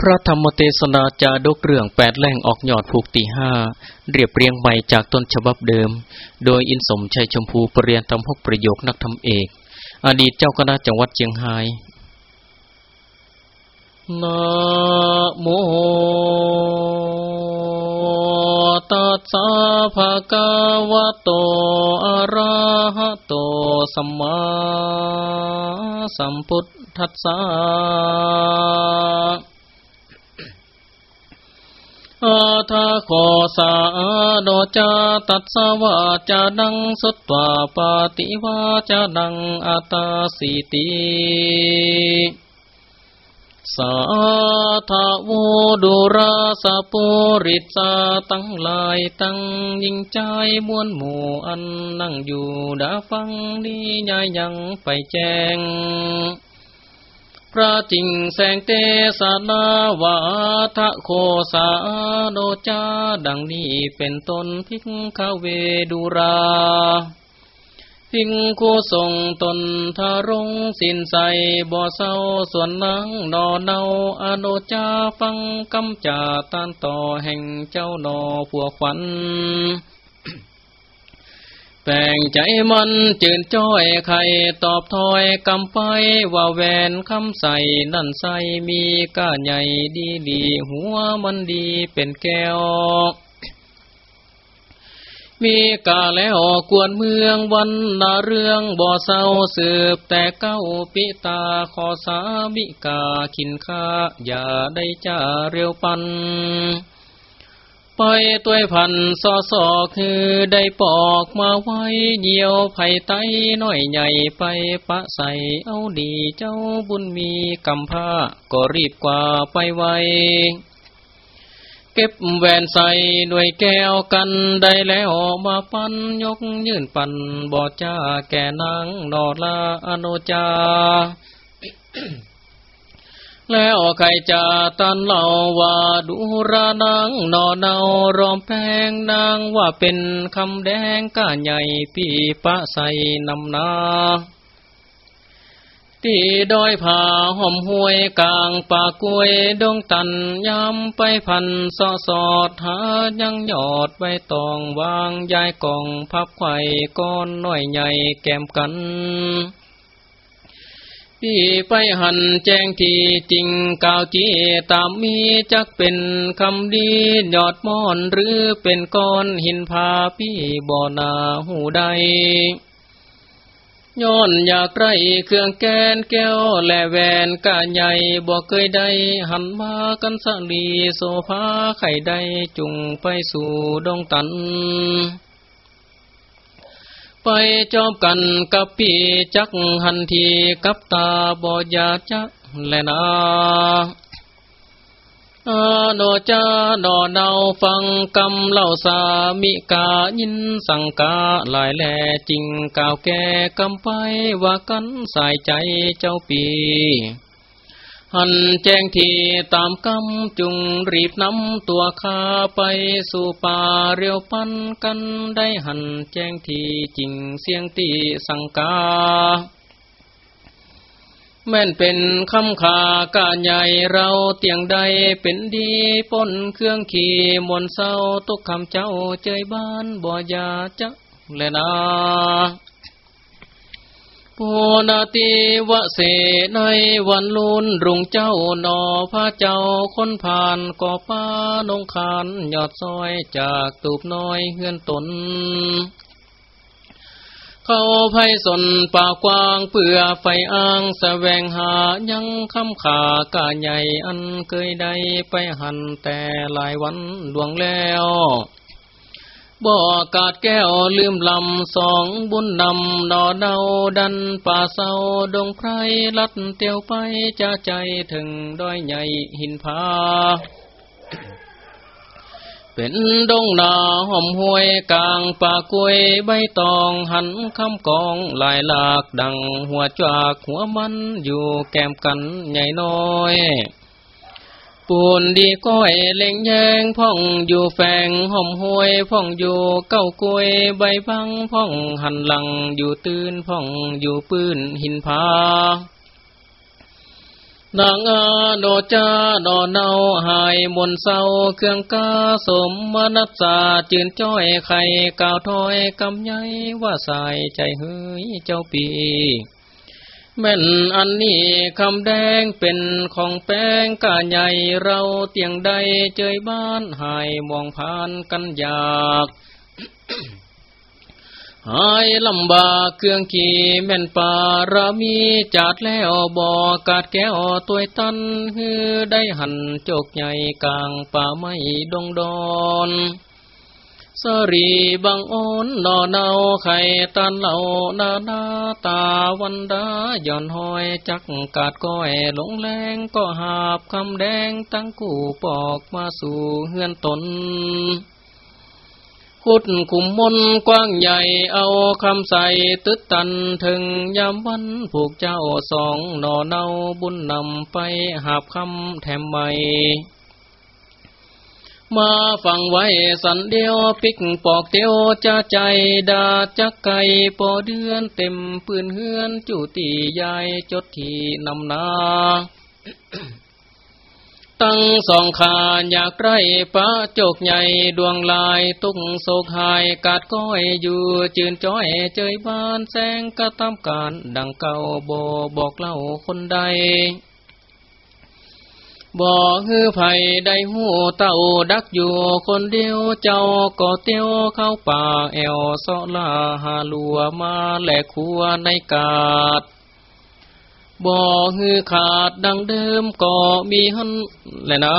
พระธรรมเทศนาจาดกเรื่องแปดแหล่งออกยอดผูกตีห้าเรียบเรียงใหม่จากต้นฉบับเดิม โดยอินสมชัยชมพูปรริยนทำหกประโยคนักธรรมเอก อดีตเจ้าคณะจังหวัดเชียงไฮ้นะโมตัสสะภะคะวะโตอะระหะโตสัมมาสัมพุทธัสสะ อาทาโคสาโดจาตัสสวาจานังสุตวาปาติวาจานังอัตาสิติสาธาวดุราสะปุริสาตั้งลายตั้งยิงใจมวนหมู่อันนั่งอยู่ดาฟังนี้ยายยังไปแจ้ง พระจิงแสงเตสนาวาทะโคสาโดจาดังนี้เป็นต้นพิกขเวดุราพิงคู่ทรงตนทารงสินใสบ่อเศร้าส่วนนังนอเนาอโนจาฟังกำจ่าตานต่อแห่งเจ้านอผัวขวัญ แปลงใจมันจืนจ้อยไข่ตอบถอยกำไปว่าแวนคำใส่นั่นใส่มีก้าใหญ่ดีดีหัวมันดีเป็นแก้ว มีกาแล้วกวนเมืองวันนาเรื่องบ่อเศร้าสืบแต่เก้าปิตาขอสาบิกาขินข้าอย่าได้จ้าเร็วปัน ไปตัวพันซอสอคือได้ปอกมาไว้เหนียวไผ่ไตน้อยใหญ่ไปปะใส่เอาดีเจ้าบุญมีกำผ้าก็รีบกว่าไปไวเก็บแหวนใส่ด้วยแก้วกันได้แล้วมาปันยกยื่นปันบอจ้าแก่นางนอลาอโนจา แล้วใครจะตันเล่าว่าดูรานังนอนเนารอมแพงนางว่าเป็นคำแดงก้าใหญ่ปีปะใส่นำนาที่ดอยผาห่อมห้วยกลางป่ากล้วยดงตันยำไปพันสอสอดหายังยอดใบตองวางยายกองพับไข่ก้อนน้อยใหญ่แก้มกัน พี่ไปหันแจ้งที่จริงกาวจีตามมีจักเป็นคำดียอดมอนหรือเป็นก้อนหินพาพี่บ่อนาหูใดย้อนอยากไรเครื่องแกนแก้วและแหวนกะใหญ่บ่เคยได้หันมากันสลีโซฟาไข่ได้จุงไปสู่ดงตัน ไปจอบกันกับปีจักหันทีกับตาบอยาจักแลนาอาโนจาดอเดาฟังกำเล่าสามิกายินสังกาหลายแหล่จริงกาวแก่กำไปว่ากันสายใจเจ้าปี หันแจ้งทีตามกำจุงรีบนำตัวข้าไปสู่ป่าเรียวปันกันได้หันแจ้งทีจริงเสียงตีสังกา แม่นเป็นคำขากาใหญ่เราเตียงใดเป็นดีป้นเครื่องขี่มนเศร้าตุกคำเจ้าเจยบ้านบ่อยาจักแลนาปูนาติวะเสในวันลุนรุงเจ้านอพระเจ้าคนผ่านก่อป้านงคานยอดซอยจากตูบน้อยเฮือนตน เข้าไพสนป่ากว้างเปื่อไฟอ้างแสวงหายังคำขากาใหญ่อันเคยได้ไปหันแต่หลายวันดวงแล้ว บ่อกาดแก้วลืมลำสองบุญนำนอเดาดันป่าเศร้าดงไพรลัดเตียวไปจะใจถึงด้อยใหญ่หินผาเป็นดงนาหอมห้วยกลางป่ากล้วยใบตองหันคำกองลายหลากดังหัวจากหัวมันอยู่แก้มกันใหญ่น้อย ปูนดีก้อยเล่งแยงพ่องอยู่แฝงหอมห้วยพ่องอยู่เก้ากล้วยใบพังพ่องหันหลังอยู่ตื่นพ่องอยู่ปืนหินผานางอาโนจาดอเนาหายมนเศร้าเครื่องกาสมมนัสสาจืนจ้อยไข่กาวถอยกำไยว่าใส่ใจเฮ้ยเจ้าปี แม่นอันนี้คำแดงเป็นของแป้งกาใหญ่เราเตียงใดเจยบ้านหายมองผ่านกันอยากหายลำบากเครื่องขี่แม่นป่ารามีจัดแล้วบอกาดแก้วตัวตันฮือได้หันโจกใหญ่กลางป่าไม้ดงดอน สรีบังอ้อนนอเนาไข่ตันเหล่านาดาตาวันดาย่อนหอยจักกาดก้อยหลงแรงก็หาบคำแดงตั้งกูปอกมาสู่เฮือนตนขุดขุมมนกว้างใหญ่เอาคำใส่ตึดตันถึงยามวันผูกเจ้าสองนอเนาบุญนำไปหาบคำแถมใหม่ มาฟังไว้สันเดียวปิกปอกเตียวจะใจดาจักไก่ปอเดือนเต็มปืนเฮือนจุตียายจดที่นำนาตั้งสองขาอยากไรปะโจกใหญ่ดวงลายตุ้งโศกหายกาดก้อยอยู่จืนจ้อยเจยบ้านแสงกระทำการดังเก่าโบบอกเล่าคนใด บ่ฮือไผ่ได้หูเต่าดักอยู่คนเดียวเจ้าก็เตียวเข้าป่าแอวสอลาหาลัวมาแหลกขัวในกาดบ่ฮือขาดดังเดิมก็มีหันแหละนะ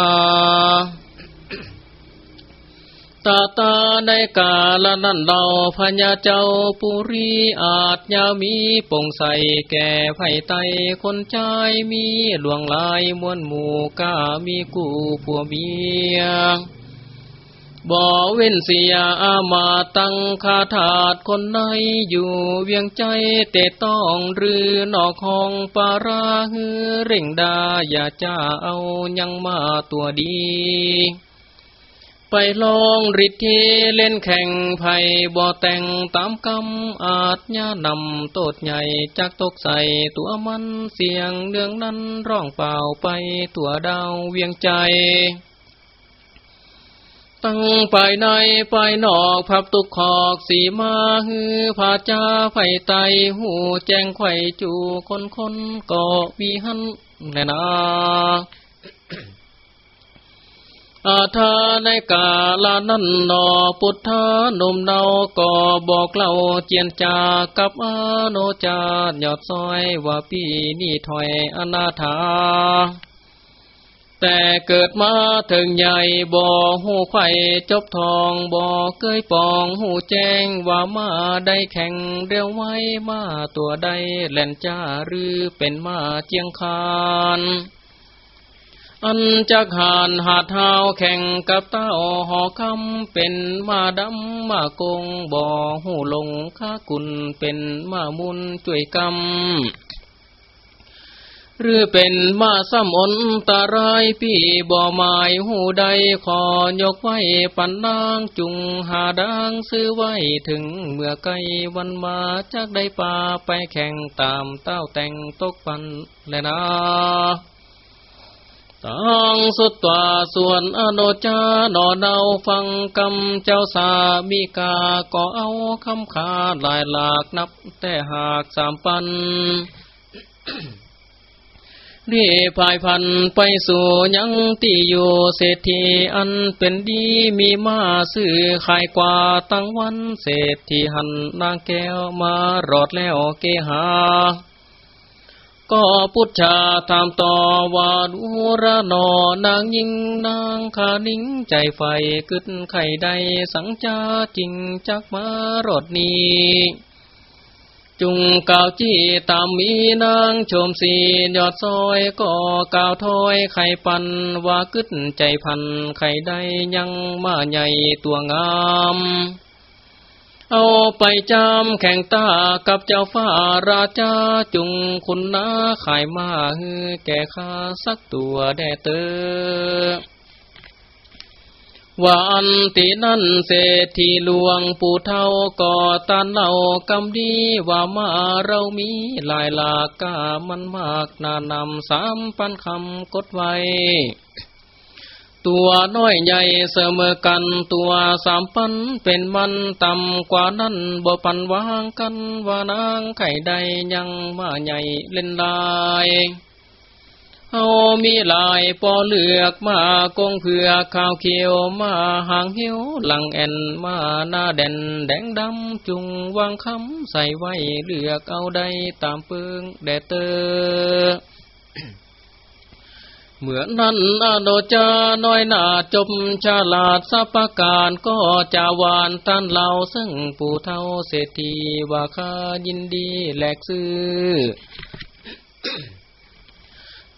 ตาตาในกาลนั้นเราพญาเจ้าปุรีอาจยามีปงใสแก่ไผ่ไตคนใจมีหลวงลายมวนหมู่กามีกูผัวเมียบ่เว้นเสียอามาตั้งคาถาดคนในอยู่เวียงใจเตต้องหรือนอกห้องปาราฮือเร่งดาอย่าจ้าเอายังมาตัวดี ไปลองริดทีเล่นแข่งไผ่บ่แต่งตามกำอาจญานำโตดใหญ่จักตกใส่ตัวมันเสียงเนืองนั้นร้องเปล่าไปตัวดาวเวียงใจ ตั้งไปในไปนอกพับตุกขอกสีมาฮือผาจ้าไฟไตหูแจ้งไข่จูคนคนก็มีหันแน่นา อาทาในกาลานันนอพุทธานุมเนาก็บอกเล่าเจียนจากับอโนจาหยอดซอยว่าปีนี่ถอยอนาถา แต่เกิดมาถึงใหญ่บ่หูไข่จบทองบ่เคยปองหูแจ้งว่ามาได้แข่งเร็วไว้มาตัวใดแล่นจ้าหรือเป็นมาเจียงคาน อันจักหานหาเท้าแข่งกับเต้าหอคำเป็นมาดำมากงบ่หูลงข้ากุลเป็นมามุนจ่วยกำหรือเป็นมาซ้ำอนตารายพี่บ่หมายหูใดขอยกไว้ปันนางจุงหาดังซื้อไว้ถึงเมื่อไกลวันมาจากได้ป่าไปแข่งตามเต้าแต่งตกปันแลยนะ ตังสุดตัวส่วนอโนจานอเนาฟังกำเจ้าสามีกาก็เอาคำขาหลายหลากนับแต่หากสามปันรีพายพันไปสู่ยังตีอยู่เศรษฐีอันเป็นดีมีมาซื้อขายกว่าตั้งวันเศรษฐีหันนางแก้วมารอดแล้วเกหา ก็พุทธาถามต่อว่าดูระนอนางยิงนางขานิ่งใจไฟกึดไข่ใดสังจาจริงจักมารดนี้จุงกาวจี้ตามมีนางชมสียอดซอยก็กาวถอยไข่ปันว่ากึดใจพันไข่ได้ยังมาใหญ่ตัวงาม เอาไปจำแข่งตากับเจ้าฟ้าราชาจุงคุณนาขายมาฮือแก่ข้าสักตัวแด่เตอว่าอันตินั่นเศรษฐีหลวงปู่เท่าก่อตันเล่ากำดีว่ามาเรามีหลายหลากกามันมากนานำสามปันคำกดไว้ ตัวน้อยใหญ่เสมอกันตัวสามปันเป็นมันต่ำกว่านั้นบ่ปันวางกันว่านางไข่ใดยังมาใหญ่เล่นลายเฮามีลายปอเลือกมากงเผือข้าวเขียวมาหางเหียวหลังแอนมาหน้าแดนแดงดำจุงวางคำใส่ไว้เลือกเอาได้ตามเปิงแดเตอ เหมือนนั้นอโดจาน้อยหนาจบฉลาดสัพการก็จะวานตันเราซึ่งปู่เท่าเศรษฐีว่าข้ายินดีแหลกซื้อ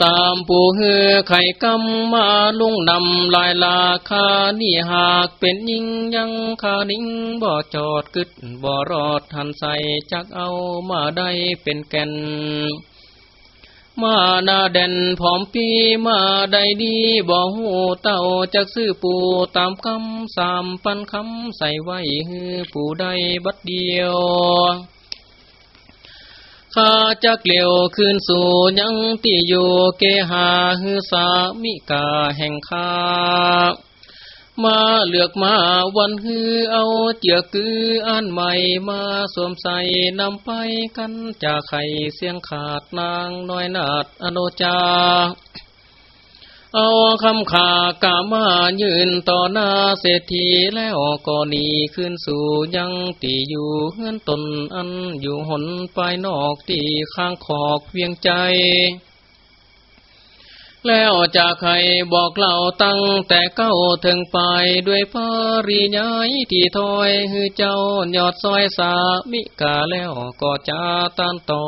ตามปู่เฮือไข่กำมาลุงนำลายลาคานี่หากเป็นยิงยังคานิ่งบ่จอดกึดบ่รอดทันใส่จักเอามาได้เป็นแก่น มาหน้าแดนผอมปีมาได้ดีบ่หูเต่าจักซื้อปูตามคำสามปันคำใส่ไว้ฮือปูได้บัดเดียวข้าจะเกลียวคืนสู่ยังตีอยู่เกหาฮือสามิกาแห่งข้า มาเลือกมาวันฮือเอาเจียกืออันใหม่มาสวมใส่นำไปกันจากไข่เสียงขาดนางน้อยนาดอโนจา เอาคำขากามายืนต่อหน้าเศรษฐีแล้วก็หนีขึ้นสู่ยังตีอยู่เฮือนตนอันอยู่หนไปนอกตีข้างขอกเวียงใจ แล้วจากใครบอกเล่าตั้งแต่เก้าถึงไปด้วยพารียายที่ถอยฮือเจ้ายอดซอยสามิกาแล้วก็จะตันต่อ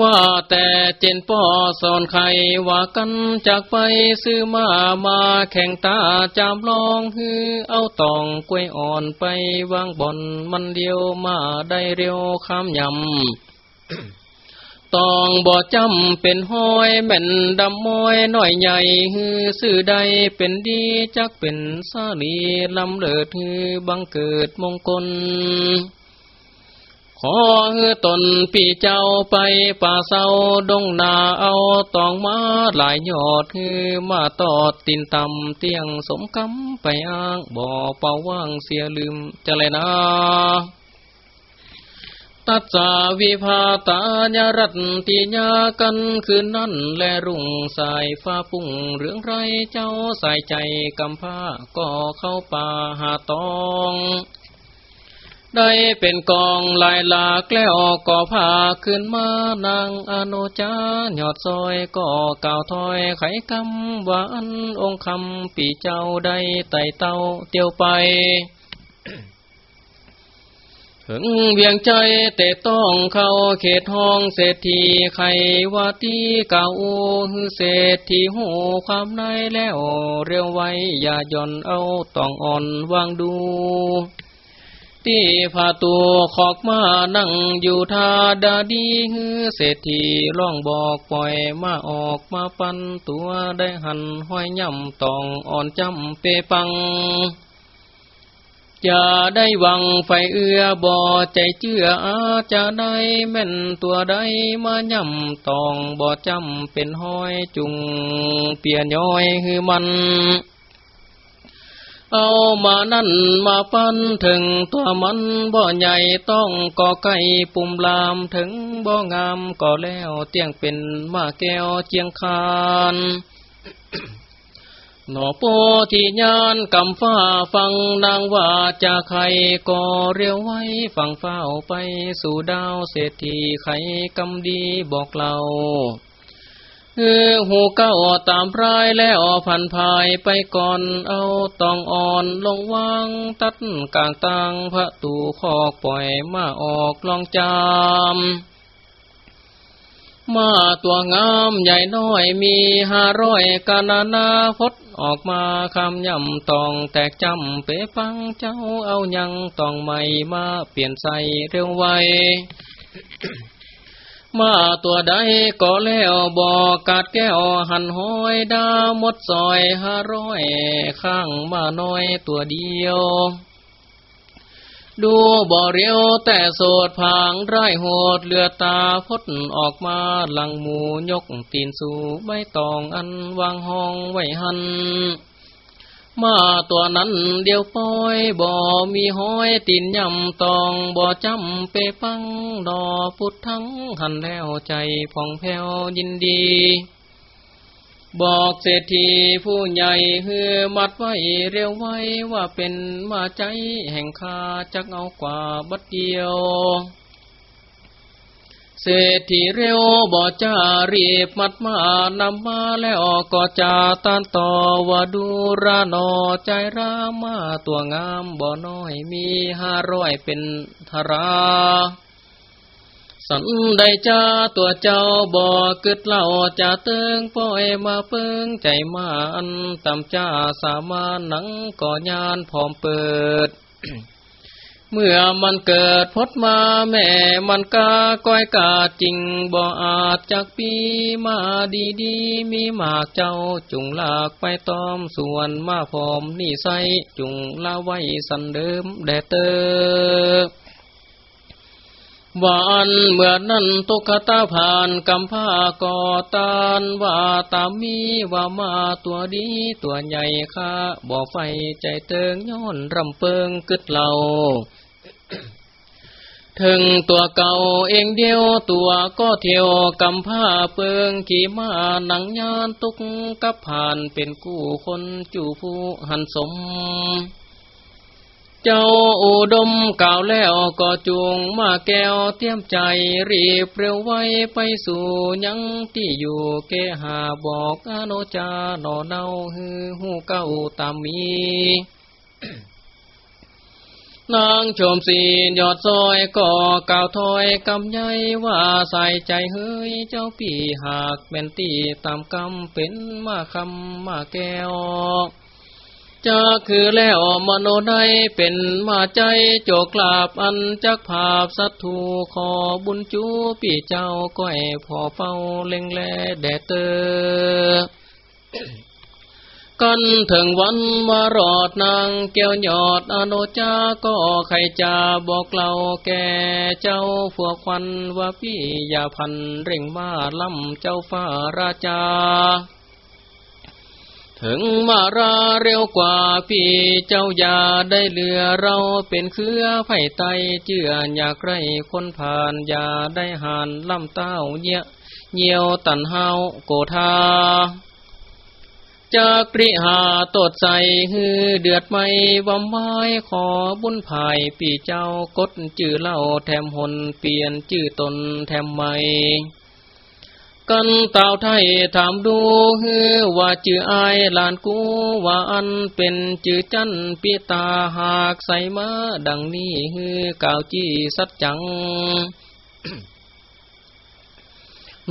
ว่าแต่เจนป่อสอนใครว่ากันจากไปซื้อมามาแข่งตาจามลองฮือเอาตองกล้วยอ่อนไปวางบ่อนมันเดียวมาได้เร็วข้ามยำ ตองบ่จำเป็นห้อยแม่นดำมอยน้อยใหญ่ฮือซื้อใดเป็นดีจักเป็นสาลีลำเลิดฮือบังเกิดมงคล ขอฮือตนพี่เจ้าไปป่าเศร้าดงนาเอาตองมาหลายยอดคือมาตอดตินตำเตียงสมคำไปอ้างบ่อเป่าว่างเสียลืมจะเลยนะ ตัดสาวิภาตาญรัตติญากันคืนนั้นและรุ่งสายฟ้าปุ่งเรื่องไรเจ้าใส่ใจกำผ้าก็เข้าป่าหาตองได้เป็นกองลายหลากแล้วก่อผ้าขึ้นมานางอโนจาหยอดซอยก่อเก่าถอยไขคำหวานองคำปีเจ้าได้ไต่เต้าเตียวไป ถึงเวียงใจแต่ต้องเข้าเขตห้องเศรษฐีไขว่าตีเก่าฮือเศรษฐีโหความในแล้ว เรียวไว้อย่าย่อนเอาต้องอ่อนวางดูที่พาตัวขอกมานั่งอยู่ท่าดาดีฮือเศรษฐีร้องบอกปล่อยมาออกมาปันตัวได้หันห้อยย่ำตองอ่อนจำเปปัง จะได้วังไฟเอื้อบ่อใจเชื่ออาจะได้แม่นตัวใดมาย่ำตองบ่จำเป็นห้อยจุงเปียย้อยคือมันเอามานั่นมาปั้นถึงตัวมันบ่ใหญ่ต้องก่อไก่ปุ่มลามถึงบ่งามก็แล้วเตียงเป็นมาแก้วเจียงคาน หนอโปที่ยานกำฟ้าฟังนางว่าจะใครก็เรียวไว้ฟังเฝ้าไปสู่ดาวเศรษฐีไขกำดีบอกเราคือหูเก้าตามรายแล้วพันภายไปก่อนเอาตองอ่อนลงวางตัดกลางตังพระตูคอกปล่อยมาออกลองจาม มาตัวงามใหญ่น้อยมีห้าร้อยกานานาพดออกมาคำย่ำตองแตกจำเปปังเจ้าเอายังตองใหม่มาเปลี่ยนใส่เร็วไวมาตัวใดก็แล้วบอกกาดแก้วหันห้อยดามดซอยห้าร้อยข้างมาน้อยตัวเดียว ดูบ่เรียวแต่โสดผางไร้โหดเลือตาพดออกมาหลังหมูยกตีนสู่ใบตองอันวางห้องไว้หัน มาตัวนั้นเดียวปอยบ่มีห้อยตีนยำตองบ่จำเปปังดอพุททั้งหันแล้วใจผ่องแผ้วยินดี บอกเศรษฐีผู้ใหญ่เฮือมัดไว้เร็วไว้ว่าเป็นมาใจแห่งคาจักเอากว่าบัดเดียว เศรษฐีเร็วบ่จ้ารีบมัดมานำมาแล้วก็จะต้านต่อว่าดูรานอใจรามาตัวงามบ่น้อยมีห้าร้อยเป็นธรา สันได้จ้าตัวเจ้าบ่กึดเล่าจะเติงป่อยมาเปิงใจมาอันตำจ้าสามานหนังก่อยานพร้อมเปิด เมื่อมันเกิดพดมาแม่มันกาก้อยกาจริงบ่อาจจากปีมาดีดีมีหมากเจ้าจุงลากไปตอมส่วนมาพร้อมนี่ใสจุงลาไว้สันเดิมแดเตอ วานเมื่อนั้นตุกตาผ่านกำผ้าก่อตานว่าตามีว่ามาตัวดีตัวใหญ่ข้าบ่ไฟใจเติงย้อนรำเปิงกึดเหล่าถึงตัวเก่าเองเดียวตัวก็เที่ยวกำผ้าเปิงขี่มาหนังยานตุกกับผ่านเป็นกู้คนจูผู้หันสม เจ้าอุดมกล่าวแล้วก็จูงมาแก้วเทียมใจรีบเร็วไว้ไปสู่ยังที่อยู่เกหาบอกอโนจาหนอเนาฮือหูเก้าตามมีนางชมสียอดซอยก่อกล่าวถอยกำใหญ่ว่าใส่ใจเฮ้ยเจ้าปีหากเป็นตีตามกำเป็นมาคำมาแก้ว จะคือแล้วมโนใดเป็นมาใจโจกลาบอันจักภาพสัตถูขอบุญจูปีเจ้าก้อยพอเฝ้าเล็งแลแดเตอกันถึงวันมารอดนางแก้วยอดอโนจาก็ใครจะบอกเล่าแก่เจ้าฝัวควันว่าพี่อย่าพันเร่งมาล่ำเจ้าฟ้าราชา ถึงมาราเร็วกว่าพี่เจ้าอย่าได้เหลือเราเป็นเครือไผ่ไตเจืออยากไรคนผ่านอย่าได้หานล่ำเต้าเยี่ยเยี่ยวตันเฮาโกธาจากริหาตดใจฮือเดือดไม่วำไว้ขอบุญภายปีเจ้ากดจื่อเล่าแถมหนเปลี่ยนจื่อตนแถมไม่ กันเต่าไทยถามดูฮือว่าจื่ออายลานกูว่าอันเป็นจื่อจันปีตาหากใส่มาดังนี้ฮือกล่าวจีสัจจัง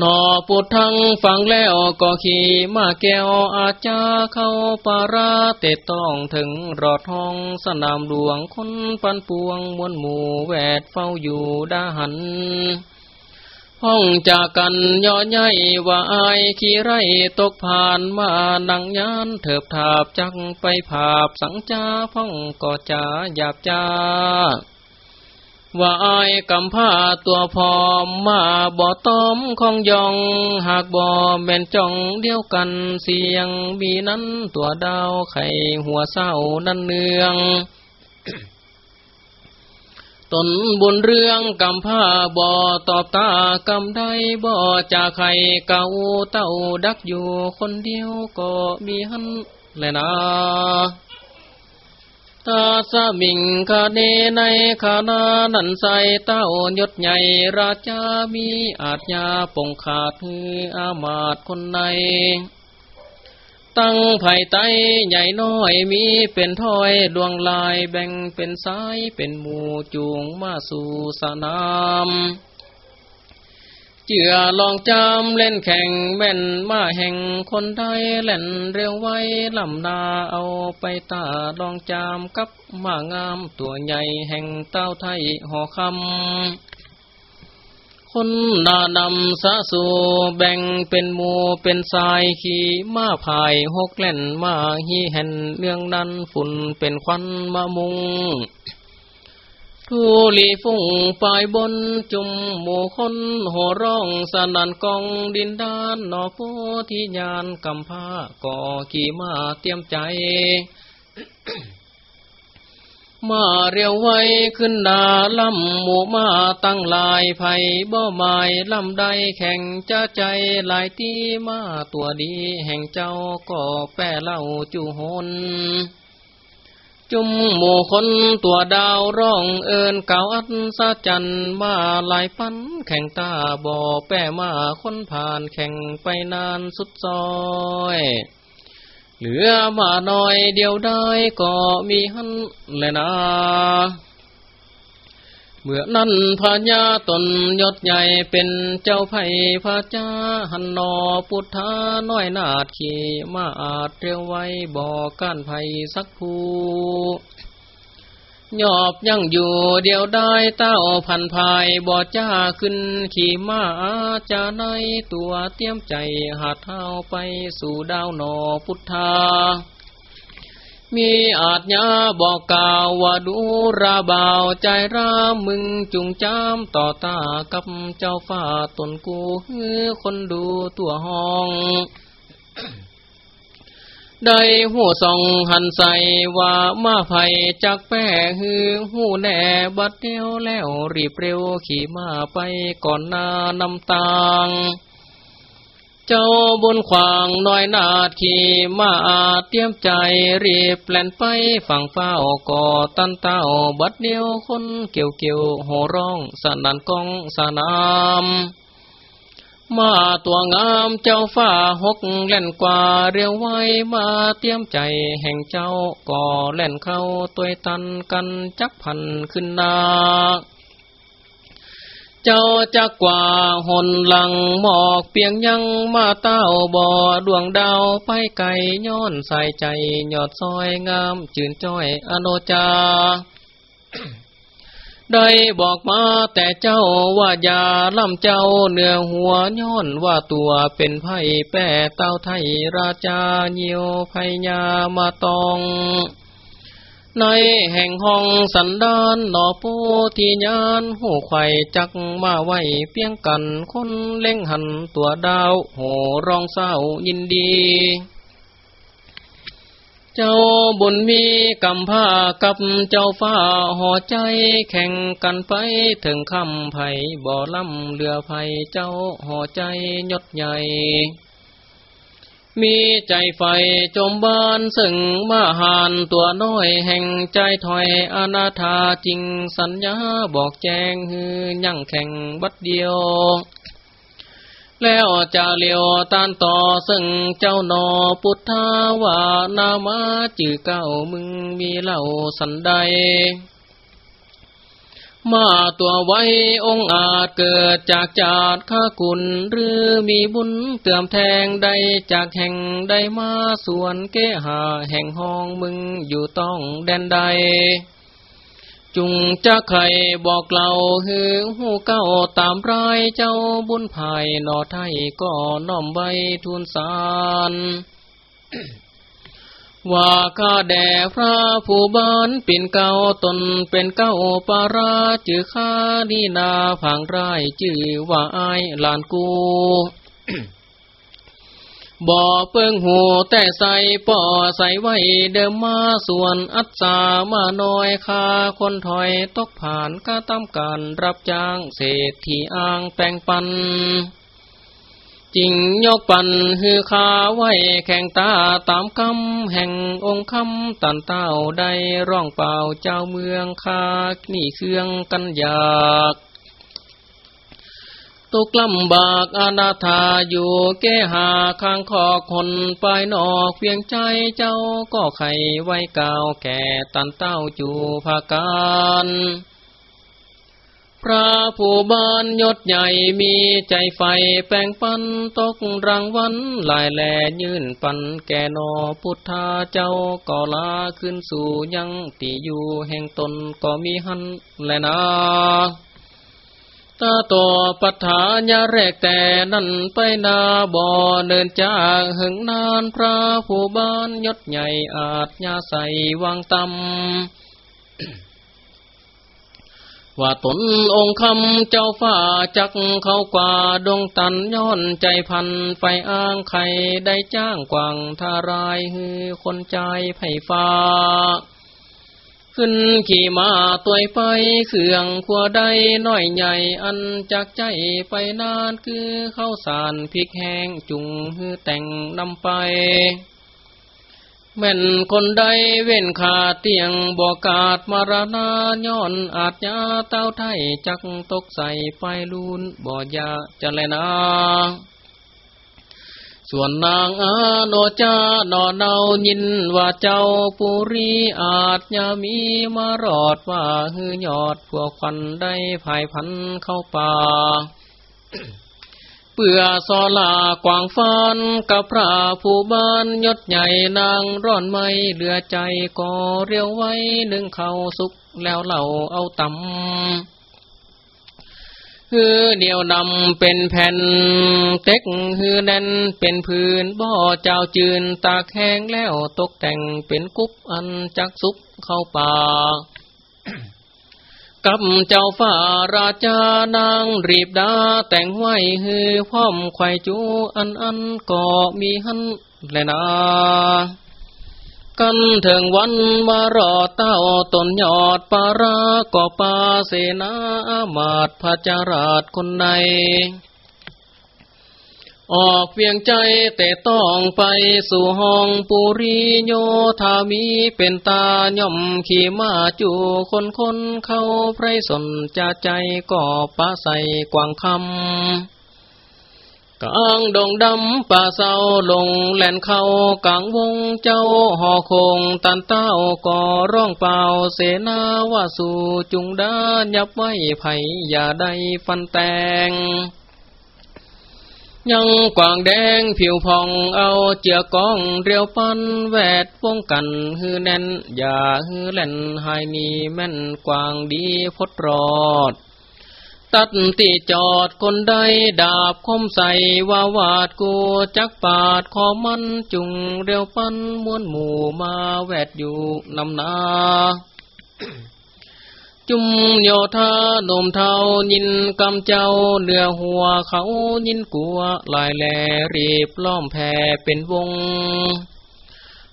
นอปุทังฟังแล้วก็ขี่มาแก้วอาจาเข้าปาราเตต้องถึงรอดห้องสนามหลวงคนปันปวงมวลหมู่แวดเฝ้าอยู่ดาหัน ห้องจากกันย่อใหญ่ว่าอายขี่ไรตกผ่านมานังยานเถิบถาบจักไปผาบสังจาพ้องก็จะหยาบจ้าว่าอายกำผ้าตัวพอมมาบ่อต้มของยอง หากบ่อแม่นจ้องเดียวกันเสียงมีนั้นตัวดาวไข่หัวเศร้านั่นเนือง ตนบุญเรื่องกำผ้าบ่อตอบตากำได้บ่อจากใครเก่าเต้าดักอยู่คนเดียวก็มีหันแลยนะตาสมิงคาเนในขานานันใสเต้ายศใหญ่ราชามีอาจยาปงขาดฮืออามาตคนใน ตั้งไผ่ไตใหญ่น้อยมีเป็นถ้อยดวงลายแบ่งเป็นสายเป็นหมู่จูงมาสู่สนามเจือลองจำเล่นแข่งแม่นมาแห่งคนไทยเล่นเร็วไว้ลำนาเอาไปตาลองจำกับมางามตัวใหญ่แห่งเต้าไทยหอคำ คนนานำสะสูแบ่งเป็นหมูเป็นสายขี่มาภายหกเล่นมาฮีเห็นเรื่องนั้นฝุ่นเป็นควันมามุงทูลีฟุ้งปลายบนจุมหมู่คนหัวร้องสนันกองดินด้านนอโพธิญาณกำพาก่อขี่มาเตรียมใจ มาเรียวไว้ขึ้นดาลำหมู่มาตั้งลายไผ่บ่หมายลำใดแข่งจะใจลายตีมาตัวดีแห่งเจ้าก็แป้เล่าจูหนจุมหมู่คนตัวดาวร้องเอินเก่าอัศสะจันมาลายปันแข่งตาบ่อแป้มาคนผ่านแข่งไปนานสุดซอย เหลือมาหน่อยเดียวได้ก็มีหันแลยนะเมื่อนั้นพระญาตนยศใหญ่เป็นเจ้าไผ่พระจ้าหันนอพุทธาน้อยนาดขี่มาอาจเรียวไว้บอกกานไผ่สักผู้ ยอบยังอยู่เดียวได้เต้าพันภายบ่อจ้าขึ้นขี่ม้าจะในตัวเตรียมใจหาเท้าไปสู่ดาวหนอพุทธา มีอาจญาบอกกล่าวว่าดูราบาวใจรามึงจุงจามต่อตากับเจ้าฟ้าตนกูคนดูตัวห้อง ได้หูส่องหันใส่ว่ามาไผจักแป้ฮือหูแน่บัดเดียวแล้วรีบเร็วขี่มาไปก่อนหน้านำตางเจ้าบนขวางน้อยนาดขี่มาอาเตรียมใจรีบแปลนไปฝั่งเฝ้าก่อตันเต้าบัดเดียวคนเกี่ยวเกี่ยวโหร้องสนันกองสนาม มาตัวงามเจ้าฟ้าหกเล่นกว่าเรียวไว้มาเตรียมใจแห่งเจ้าก่อเล่นเข้าตัวตันกันจักพันขึ้นนาเจ้าจักกว่าหนหลังหมอกเปียงยังมาเต้าบ่อดวงดาวไปไก่ย้อนใส่ใจหยอดซอยงามจืนจ้อยอโนจา ได้บอกมาแต่เจ้าว่าอย่าล่ำเจ้าเนื้อหัวย้อนว่าตัวเป็นไผ่แป้เต้าไทยราชาเยียวไพยามาตอง ในแห่งห้องสันดานหนอปูที่ยานหูไข่จักมาไว้เพียงกันคนเล่งหันตัวดาวโหร้องเศร้ายินดี เจ้าบุญมีกำผ้ากับเจ้าฟ้าห่อใจแข่งกันไปถึงคำไผ่บ่อลำเรือไผ่เจ้าห่อใจยศใหญ่ มีใจไฟจมบานซึ่งมาหานตัวน้อยแห่งใจถอยอนาถาจริงสัญญาบอกแจ้งฮือยั่งแข่งบัดเดียว แล้วจะเลียวตานต่อซึ่งเจ้านอพุทธาวานามาจือเก้ามึงมีเล่าสันใด มาตัวไว้องอาจเกิดจากจาดข้ากุลหรือมีบุญเติมแทงใดจากแห่งใดมาส่วนเกหาแห่งห้องมึงอยู่ต้องแดนใด จุงจะใครบอกเล่าหือหูเก้าตามรายเจ้าบุญภายนอไทยก็น้อมใบทุนสารว่าข้าแด่พระผู้บานปิ่นเก่าตนเป็นเก้าปาราจือข้าดีนาผังไรจือว่าไอลานกู บ่อเปิงหูแต่ใส่ป่อใส่ไว้เดิมมาส่วนอัศามาน้อยคาคนถอยตกผ่านก็ตามการรับจ้างเศรษฐีอ้างแปลงปันจริงยกปันฮือคาไว้แข่งตาตามคำแห่งองค์คำตันเต้าได้ร้องเป่าเจ้าเมืองคานี่เครื่องกันอยาก ตุกลำบากอนาถาอยู่แก้หาข้างขอคนไปนอกเพียงใจเจ้าก็ไขไว้กาวแก่ตันเต้าจูภาการพระผู้บานยศใหญ่มีใจไฟแปลงปันตกรางวันลายแหลยื่นปันแก่นอพุทธาเจ้าก็ลาขึ้นสู่ยังตีอยู่แห่งตนก็มีหันแลนะ ตาตัวปัฏฐานยาแรกแต่นั้นไปนาบ่อเดินจากหึงนานพระผู้บ้านยศใหญ่อาจยาใส่วางตำว่าตนองค์คำเจ้าฟ้าจักเขากว่าดงตันย้อนใจพันไฟอ้างไข่ได้จ้างกว่างทารายฮือคนใจไผ่ฟ้า ขึ้นขี่มาตัวไปเขื่องขัวใดน้อยใหญ่อันจากใจไปนานคือเข้าสารพริกแห้งจุงฮือแต่งนำไปแม่นคนใดเว้นขาเตียงบอกาดมารณาย้อนอาจยาเต้าไทยจักตกใส่ไฟลูนบ่อยาจะแลนา ส่วนนางอาโนจานอเนายินว่าเจ้าปุรีอาจยามีมารอดว่าฮือยอดพวกควันได้ภายพันเข้าป่า เปื่อสอลากวางฟานกับพระผู้บ้านยศใหญ่นางร้อนไม่เหลือใจก็เรียวไว้หนึ่งเขาสุกแล้วเหล่าเอาตำ ฮือเดียวนำเป็นแผ่น เต็กฮือแน่นเป็นพื้นบ่อเจ้าจืนตากแห้งแล้วตกแต่งเป็นกุ๊บอันจักสุกเข้าป่ากับเจ้าฝ่าราชานางรีบดาแต่งไว้ฮือพร้อมไข่จูอันอันก็มีหันแลยนา กันถึงวันมารอเต้าตนยอดปาราก็ปาเสนาอามาตพระจาราชคนใน ออกเวียงใจแต่ต้องไปสู่ห้องปุริโยธามีเป็นตาย่อมขี่มาจูคนคนเข้าไพรสนจะใจก็ปาใส่กวางคำ กลางดงดำป่าเศร้าลงแหลนเข้ากลางวงเจ้าหอคงตันเต้าก่อร้องเป่าเสนาว่าสู่จุงดายับไว้ไผ่อย่าได้ฟันแตงยังกวางแดงผิวพองเอาเจือกองเรียวปันแวดวงกันฮือแน่น อย่าฮือแล่นหายมีแม่นกวางดีพดรอด ตัดตีจอดคนใดดาบคมใส่วาวาดกูจักปาดคอมันจุงเรียวปันมวนหมู่มาแวดอยู่นำนาจุมโยธาหนุ่มเทายินกำเจ้าเนือหัวเขายินกัวลายแหลรีบล้อมแผ่เป็นวง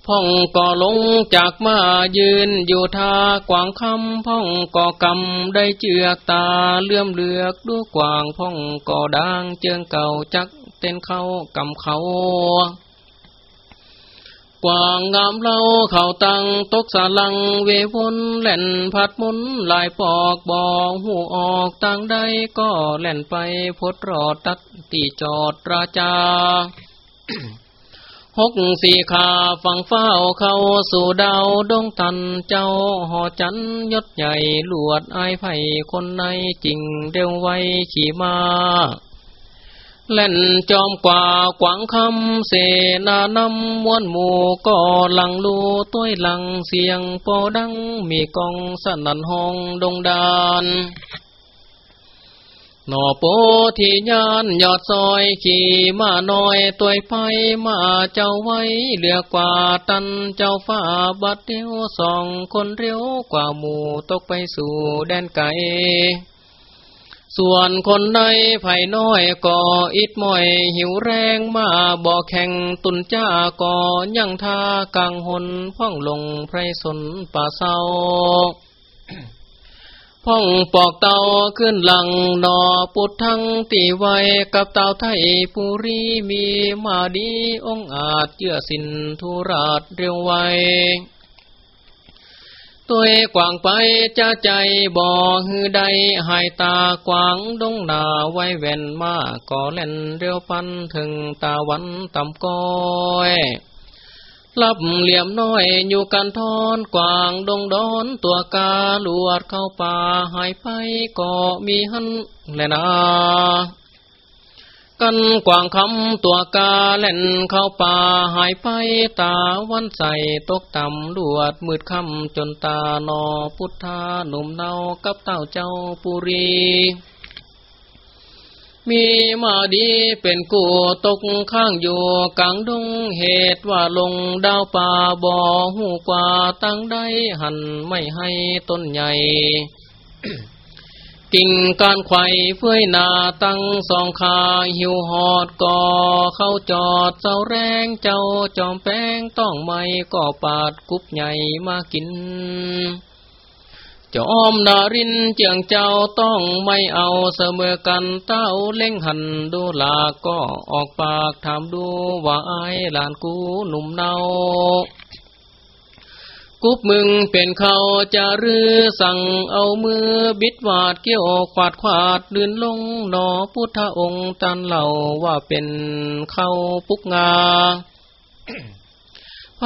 พ่องก่อลงจากมายืนอยู่ทากวางคำพ่องก่อกำได้เจือกตาเลื่อมเลือกดูกวางพ่องก่อด่างเจิงเก่าจักเต้นเข้ากำเขากว่างงามเล่าเข่าตังตกสาลังเววนแล่นผัดมุนลายปอกบองหูออกตังใดก็แล่นไปพดรอดตัดตีจอดราจา หกสี่ขาฟังเฝ้าเข้าสู่ดาวดงตันเจ้าหอจันยศใหญ่หลวดไอไผ่คนในจริงเร็วไวขี่มาเล่นจอมกว่ากวางคำเสนานำมวนหมู่ก็หลังลูต้วยหลังเสียงปอดังมีกองสนันห้องดงดาน หนอโปที่ยานยอดซอยขี่มาหน่อยตัวไปมาเจ้าไว้เหลือกว่าตันเจ้าฟ้าบัดเดียวสองคนเรียวกว่าหมู่ตกไปสู่แดนไกลส่วนคนในไผ่น้อยก็อิดมอยหิวแรงมาบ่อแข่งตุนจ้าก่อยังทากังหนพ่องลงไพรสนป่าเศร้า พ่องปอกเตาขึ้นหลังนอปุดทั้งตีไว้กับเตาไทยปุรีมีมาดีองอาจเจือสินทุราชเร็วไวตัวกวางไปจะใจบ่ฮือใดหายตากวางดงนาไว้แว่นมาก่อเล่นเรียวปันถึงตาวันต่ำก้อย ลับเหลี่ยมน้อยอยู่กันทอนกวางดงดอนตัวกาลวดเข้าป่าหายไปก็มีหันแลนากันกวางคำตัวกาเล่นเข้าป่าหายไปตาวันใสตกต่ำลวดมืดคำจนตานอพุทธาหนุ่มเนากับเต้าเจ้าปุรี มีมาดีเป็นกูตกข้างอยู่กลางดงเหตุว่าลงดาวป่าบ่อหูกว่าตั้งได้หันไม่ให้ต้นใหญ่กิ่งการไข่เฟื่อยนาตั้งสองขาหิวหอดก่อเข้าจอดเจ้าแรงเจ้าจอมแป้งต้องไม่ก่อปาดกุบใหญ่มากิน จอมดารินเจียงเจ้าต้องไม่เอาเสมอกันเต้าเล่งหันดูลาก็ออกปากถามดูว่าไอ้หลานกูหนุ่มเนา กุบมึงเป็นเขาจะรือสั่งเอามือบิดวาดเกี่ยวขวาดขวาดลื่นลงหนอพุทธองค์ตันเล่าว่าเป็นเขาปุกงา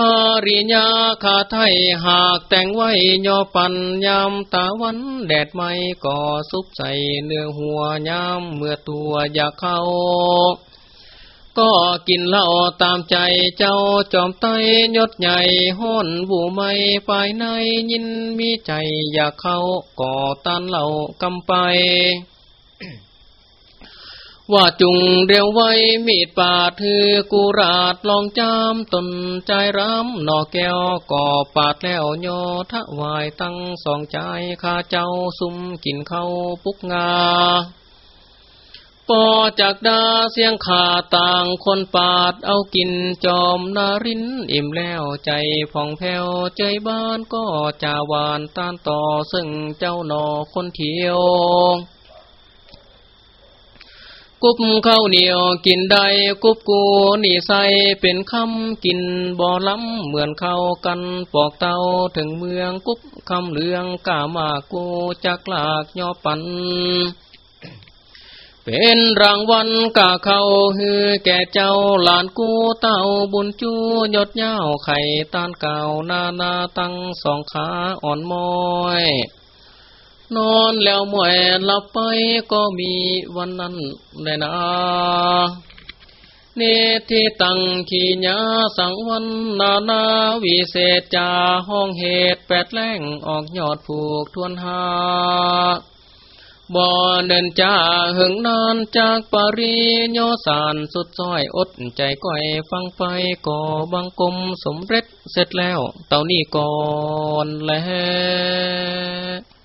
าริญาคาไทยหากแต่งไว้ยอปันยามตาวันแดดไม่ก่อซุบใส่เนื้อหัวยามเมื่อตัวอยากเข้า ก็กินเหล้าตามใจเจ้าจอมไตยศใหญ่ห้อนบูไม่ภายในยินมีใจอยากเข้าก่อตันเหล่ากำไป ว่าจุงเร็วไว้มีดปาดถือกูราดลองจามตนใจร้ำหนอแก้วก่อปาดแล้วโยทะวายตั้งสองใจข้าเจ้าซุ่มกินเข้าปุกงาปอจากดาเสียงขาต่างคนปาดเอากินจอมนารินอิ่มแล้วใจผ่องแผ้วใจบ้านก็จาวานต้านต่อซึ่งเจ้าหนอคนเที่ยว กุบข้าวเหนียวกินได้กุบกูนี่ใสเป็นคำกินบ่อล้ำเหมือนเข้ากันปอกเตาถึงเมืองกุบคำเหลืองกามากูจักลากยอปัน เป็นรางวัลกาเขาฮือแก่เจ้าหลานกูเต้าบุญจูยดเย้าไข่ตานเก่านานาตั้งสองขาอ่อนมอย นอนแล้วมวยหลับไปก็มีวันนั้นแน่นาเนติตังขีญาสังวันนานาวิเศษจาห้องเหตุแปดแรงออกยอดผูกทวนหาบ่อเดินจ้าหึงนานจากปรีโยสารสุดซ้อยอดใจก้อยฟังไปก่อบังกลมสมเร็จเสร็จแล้ว เต่านี่ก่อนแล้ว